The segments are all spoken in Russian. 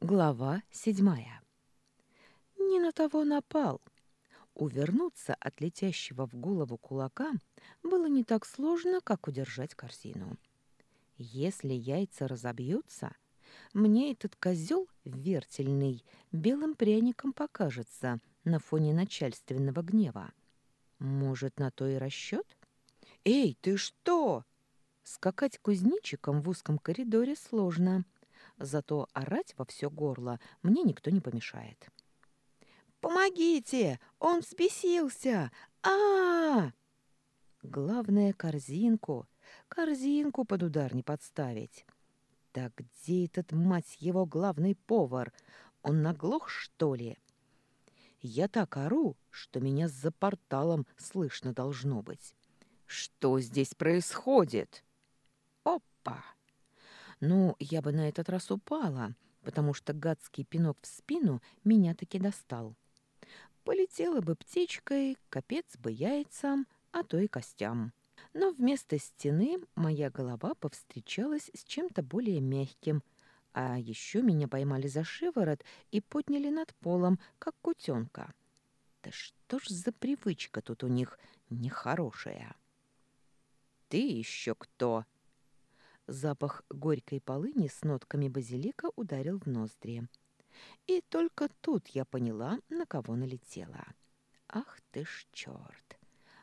Глава седьмая. Не на того напал. Увернуться от летящего в голову кулака было не так сложно, как удержать корзину. Если яйца разобьются, мне этот козел вертельный белым пряником покажется на фоне начальственного гнева. Может, на то и расчет? «Эй, ты что?» Скакать кузнечиком в узком коридоре сложно — зато орать во все горло мне никто не помешает. «Помогите! Он взбесился! а, -а, -а Главное — корзинку. Корзинку под удар не подставить. Так где этот, мать его, главный повар? Он наглох, что ли? Я так ору, что меня за порталом слышно должно быть. Что здесь происходит? Опа! Ну, я бы на этот раз упала, потому что гадский пинок в спину меня таки достал. Полетела бы птичкой, капец бы яйцам, а то и костям. Но вместо стены моя голова повстречалась с чем-то более мягким, а еще меня поймали за шиворот и подняли над полом, как кутенка. Да что ж за привычка тут у них нехорошая? «Ты еще кто?» Запах горькой полыни с нотками базилика ударил в ноздри. И только тут я поняла, на кого налетела. Ах ты ж черт!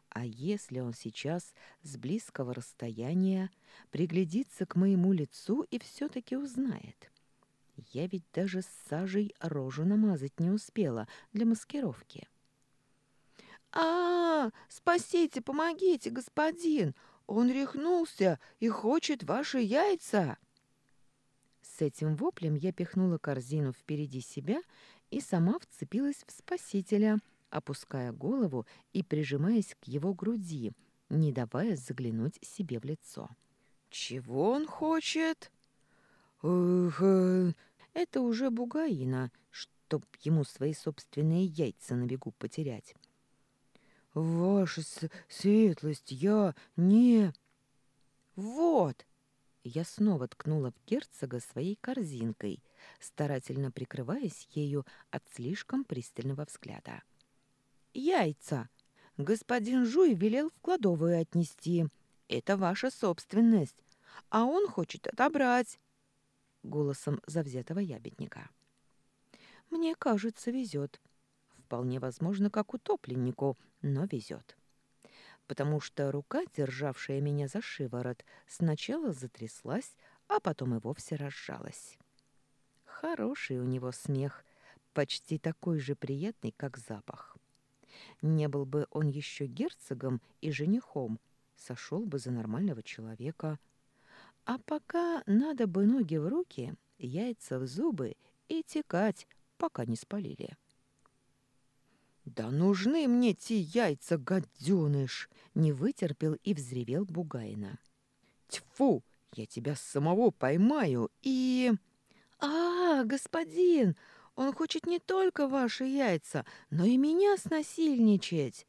А если он сейчас с близкого расстояния приглядится к моему лицу и все-таки узнает? Я ведь даже с сажей рожу намазать не успела для маскировки. а, -а, -а Спасите, помогите, господин! Он рехнулся и хочет ваши яйца!» С этим воплем я пихнула корзину впереди себя и сама вцепилась в спасителя, опуская голову и прижимаясь к его груди, не давая заглянуть себе в лицо. «Чего он хочет?» «Эх, это уже бугаина, чтоб ему свои собственные яйца на бегу потерять. «Ваша светлость, я не...» «Вот!» Я снова ткнула в герцога своей корзинкой, старательно прикрываясь ею от слишком пристального взгляда. «Яйца! Господин Жуй велел в кладовую отнести. Это ваша собственность, а он хочет отобрать!» Голосом завзятого ябедника. «Мне кажется, везет вполне возможно, как утопленнику, но везет. Потому что рука, державшая меня за шиворот, сначала затряслась, а потом и вовсе разжалась. Хороший у него смех, почти такой же приятный, как запах. Не был бы он еще герцогом и женихом, сошел бы за нормального человека. А пока надо бы ноги в руки, яйца в зубы и текать, пока не спалили. «Да нужны мне те яйца, гаденыш!» Не вытерпел и взревел Бугайна. «Тьфу! Я тебя самого поймаю и...» «А, господин! Он хочет не только ваши яйца, но и меня снасильничать!»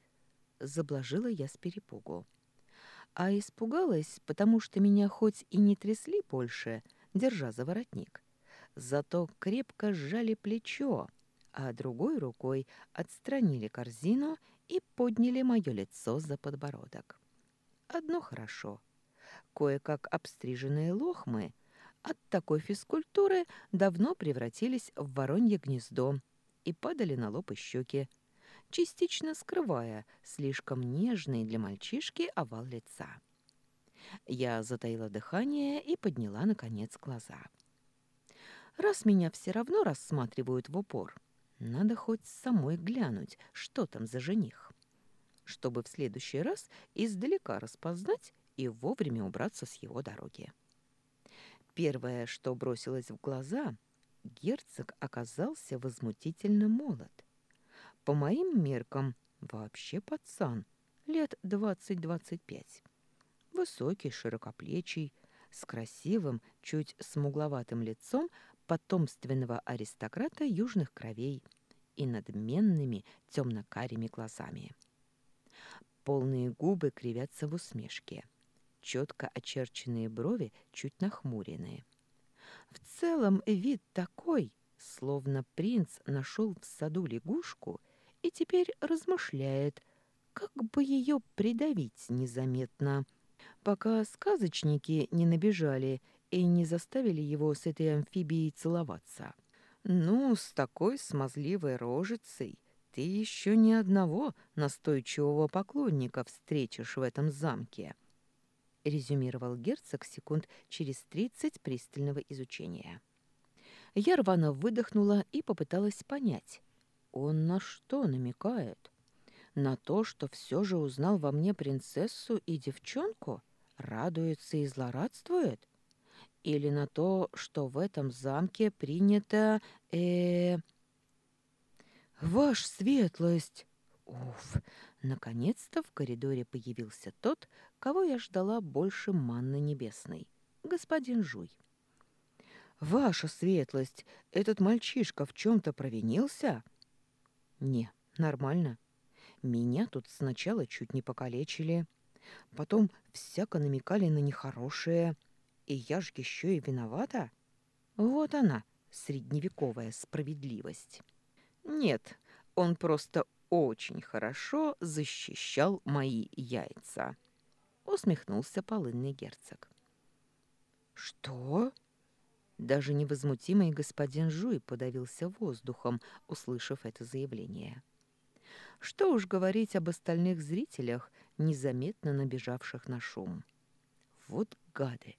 Заблажила я с перепугу. А испугалась, потому что меня хоть и не трясли больше, держа за воротник, зато крепко сжали плечо, а другой рукой отстранили корзину и подняли мое лицо за подбородок. Одно хорошо. Кое-как обстриженные лохмы от такой физкультуры давно превратились в воронье гнездо и падали на лоб и щеки, частично скрывая слишком нежный для мальчишки овал лица. Я затаила дыхание и подняла, наконец, глаза. Раз меня все равно рассматривают в упор, надо хоть самой глянуть, что там за жених, чтобы в следующий раз издалека распознать и вовремя убраться с его дороги. Первое, что бросилось в глаза, герцог оказался возмутительно молод. По моим меркам, вообще пацан, лет двадцать-двадцать пять. Высокий, широкоплечий, с красивым, чуть смугловатым лицом потомственного аристократа южных кровей и надменными темно-карими глазами. Полные губы кривятся в усмешке, четко очерченные брови чуть нахмуренные. В целом вид такой, словно принц нашел в саду лягушку и теперь размышляет, как бы ее придавить незаметно, пока сказочники не набежали и не заставили его с этой амфибией целоваться. Ну, с такой смазливой рожицей ты еще ни одного настойчивого поклонника встретишь в этом замке, резюмировал герцог секунд через тридцать пристального изучения. Я рвано выдохнула и попыталась понять, он на что намекает? На то, что все же узнал во мне принцессу и девчонку? Радуется и злорадствует? Или на то, что в этом замке принято... э «Ваш светлость!» Уф! Наконец-то в коридоре появился тот, кого я ждала больше манны небесной. Господин Жуй. «Ваша светлость! Этот мальчишка в чем-то провинился?» «Не, нормально. Меня тут сначала чуть не покалечили, потом всяко намекали на нехорошее, и я ж еще и виновата. Вот она, средневековая справедливость. Нет, он просто очень хорошо защищал мои яйца», — усмехнулся полынный герцог. «Что?» Даже невозмутимый господин Жуй подавился воздухом, услышав это заявление. Что уж говорить об остальных зрителях, незаметно набежавших на шум. Вот гады!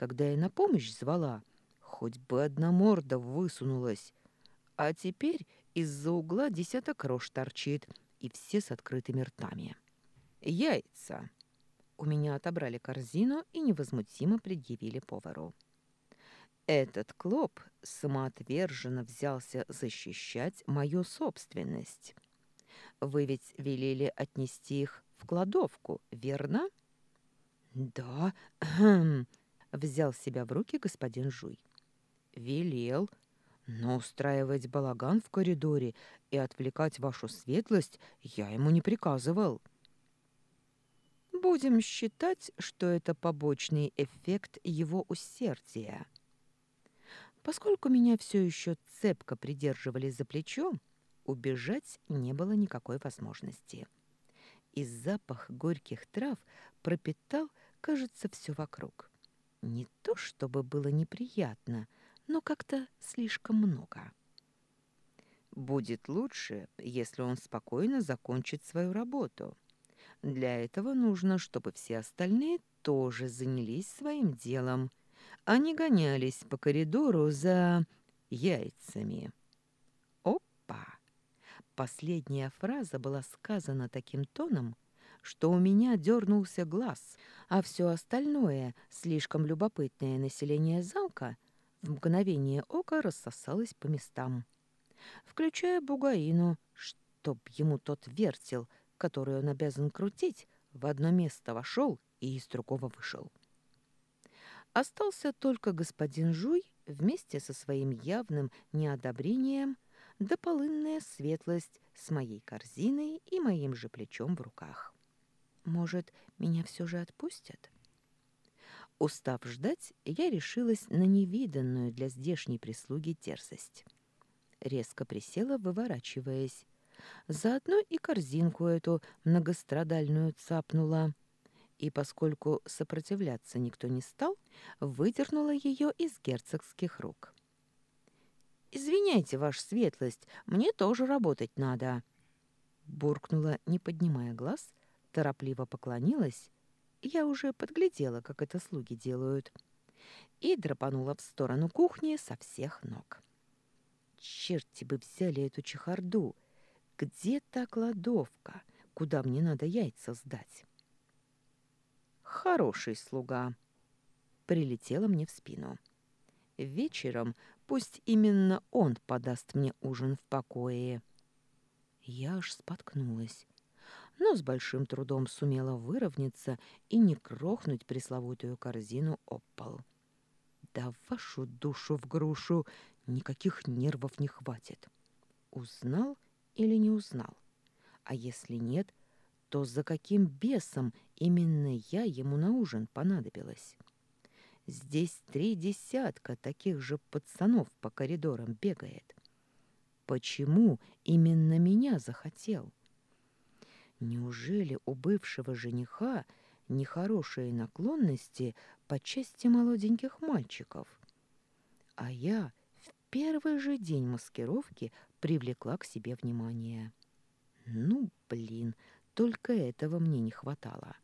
Когда я на помощь звала, хоть бы одна морда высунулась. А теперь из-за угла десяток рож торчит, и все с открытыми ртами. Яйца! У меня отобрали корзину и невозмутимо предъявили повару. Этот клоп самоотверженно взялся защищать мою собственность. Вы ведь велели отнести их в кладовку, верно? Да, взял себя в руки господин Жуй. Велел, но устраивать балаган в коридоре и отвлекать вашу светлость я ему не приказывал. Будем считать, что это побочный эффект его усердия. Поскольку меня все еще цепко придерживали за плечо, убежать не было никакой возможности. И запах горьких трав пропитал, кажется, все вокруг. Не то чтобы было неприятно, но как-то слишком много. Будет лучше, если он спокойно закончит свою работу. Для этого нужно, чтобы все остальные тоже занялись своим делом – они гонялись по коридору за яйцами. Опа! Последняя фраза была сказана таким тоном, что у меня дернулся глаз, а все остальное, слишком любопытное население замка, в мгновение ока рассосалось по местам, включая Бугаину, чтоб ему тот вертел, который он обязан крутить, в одно место вошел и из другого вышел. Остался только господин Жуй вместе со своим явным неодобрением да полынная светлость с моей корзиной и моим же плечом в руках. Может, меня все же отпустят? Устав ждать, я решилась на невиданную для здешней прислуги терзость. Резко присела, выворачиваясь. Заодно и корзинку эту многострадальную цапнула — и, поскольку сопротивляться никто не стал, выдернула ее из герцогских рук. «Извиняйте, ваша светлость, мне тоже работать надо», буркнула, не поднимая глаз, торопливо поклонилась, я уже подглядела, как это слуги делают, и драпанула в сторону кухни со всех ног. Черти бы взяли эту чехарду! Где та кладовка, куда мне надо яйца сдать? хороший слуга. Прилетела мне в спину. Вечером пусть именно он подаст мне ужин в покое. Я аж споткнулась, но с большим трудом сумела выровняться и не крохнуть пресловутую корзину об. Да вашу душу в грушу никаких нервов не хватит. Узнал или не узнал? А если нет, то за каким бесом именно я ему на ужин понадобилась? Здесь три десятка таких же пацанов по коридорам бегает. Почему именно меня захотел? Неужели у бывшего жениха нехорошие наклонности по части молоденьких мальчиков? А я в первый же день маскировки привлекла к себе внимание. Ну, блин, только этого мне не хватало.